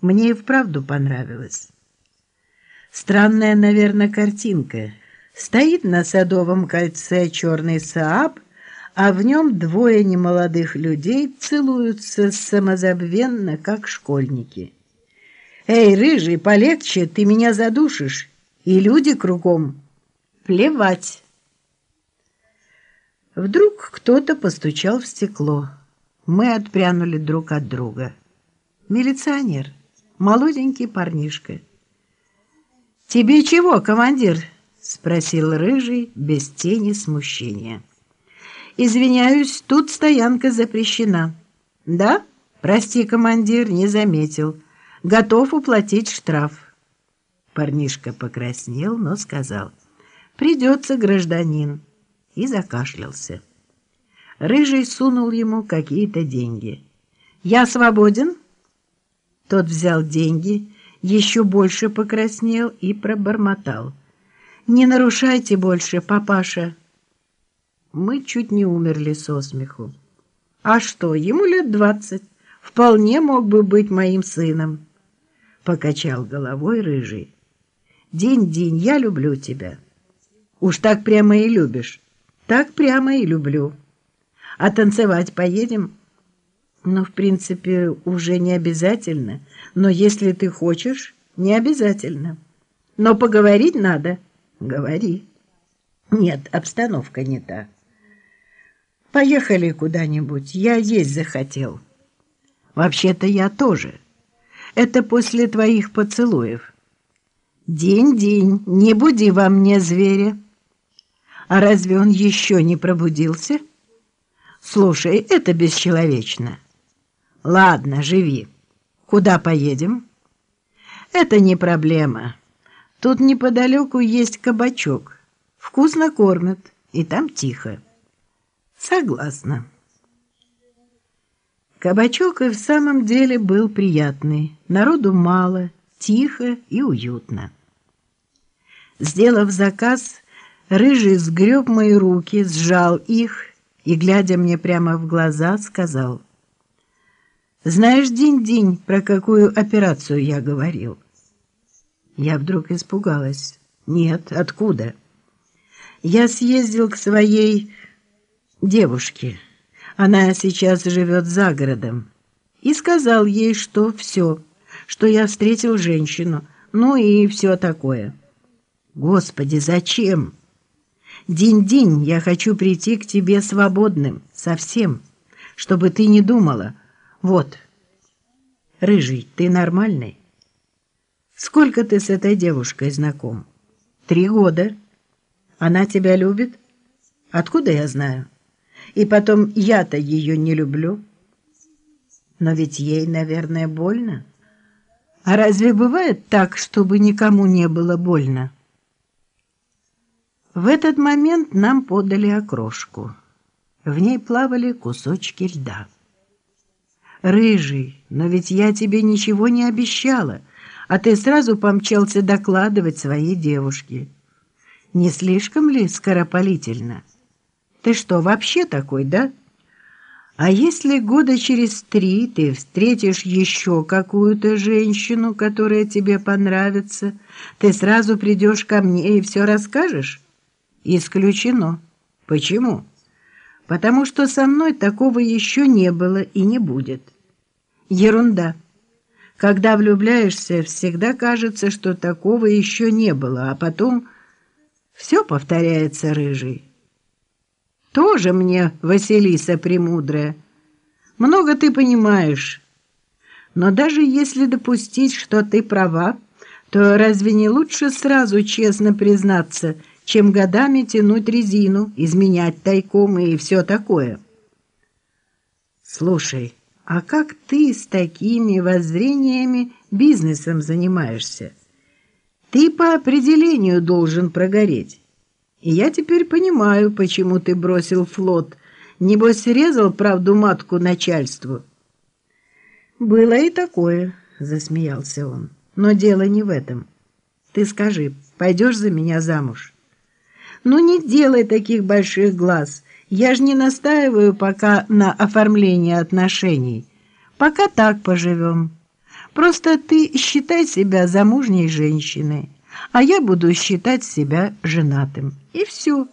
Мне и вправду понравилось. Странная, наверное, картинка. Стоит на Садовом кольце черный Сааб, а в нем двое немолодых людей целуются самозабвенно, как школьники. «Эй, рыжий, полегче, ты меня задушишь!» И люди кругом. Плевать. Вдруг кто-то постучал в стекло. Мы отпрянули друг от друга. Милиционер, молоденький парнишка. «Тебе чего, командир?» — спросил Рыжий без тени смущения. «Извиняюсь, тут стоянка запрещена». «Да? Прости, командир, не заметил. Готов уплатить штраф». Парнишка покраснел, но сказал «Придется, гражданин» и закашлялся. Рыжий сунул ему какие-то деньги. «Я свободен?» Тот взял деньги, еще больше покраснел и пробормотал. «Не нарушайте больше, папаша!» Мы чуть не умерли со смеху. «А что, ему лет двадцать. Вполне мог бы быть моим сыном!» Покачал головой рыжий. «День-день, я люблю тебя!» «Уж так прямо и любишь!» «Так прямо и люблю!» А танцевать поедем? Ну, в принципе, уже не обязательно. Но если ты хочешь, не обязательно. Но поговорить надо. Говори. Нет, обстановка не та. Поехали куда-нибудь. Я есть захотел. Вообще-то я тоже. Это после твоих поцелуев. День-день, не буди во мне зверя. А разве он еще не пробудился?» Слушай, это бесчеловечно. Ладно, живи. Куда поедем? Это не проблема. Тут неподалеку есть кабачок. Вкусно кормят, и там тихо. Согласна. Кабачок и в самом деле был приятный. Народу мало, тихо и уютно. Сделав заказ, Рыжий сгреб мои руки, сжал их и, глядя мне прямо в глаза, сказал, «Знаешь, день-день, про какую операцию я говорил?» Я вдруг испугалась. «Нет, откуда?» «Я съездил к своей девушке. Она сейчас живет за городом. И сказал ей, что все, что я встретил женщину, ну и все такое». «Господи, зачем?» День-день я хочу прийти к тебе свободным, совсем, чтобы ты не думала. Вот, рыжий, ты нормальный? Сколько ты с этой девушкой знаком? Три года. Она тебя любит? Откуда я знаю? И потом я-то ее не люблю. Но ведь ей, наверное, больно. А разве бывает так, чтобы никому не было больно? В этот момент нам подали окрошку. В ней плавали кусочки льда. «Рыжий, но ведь я тебе ничего не обещала, а ты сразу помчался докладывать своей девушке. Не слишком ли скоропалительно? Ты что, вообще такой, да? А если года через три ты встретишь еще какую-то женщину, которая тебе понравится, ты сразу придешь ко мне и все расскажешь?» Исключено. Почему? Потому что со мной такого еще не было и не будет. Ерунда. Когда влюбляешься, всегда кажется, что такого еще не было, а потом все повторяется рыжий. Тоже мне Василиса Премудрая. Много ты понимаешь. Но даже если допустить, что ты права, то разве не лучше сразу честно признаться – чем годами тянуть резину, изменять тайком и все такое. Слушай, а как ты с такими воззрениями бизнесом занимаешься? Ты по определению должен прогореть. И я теперь понимаю, почему ты бросил флот. Небось, резал правду матку начальству. Было и такое, засмеялся он. Но дело не в этом. Ты скажи, пойдешь за меня замуж? Ну не делай таких больших глаз. Я ж не настаиваю пока на оформлении отношений. Пока так поживем. Просто ты считай себя замужней женщиной, а я буду считать себя женатым. И все.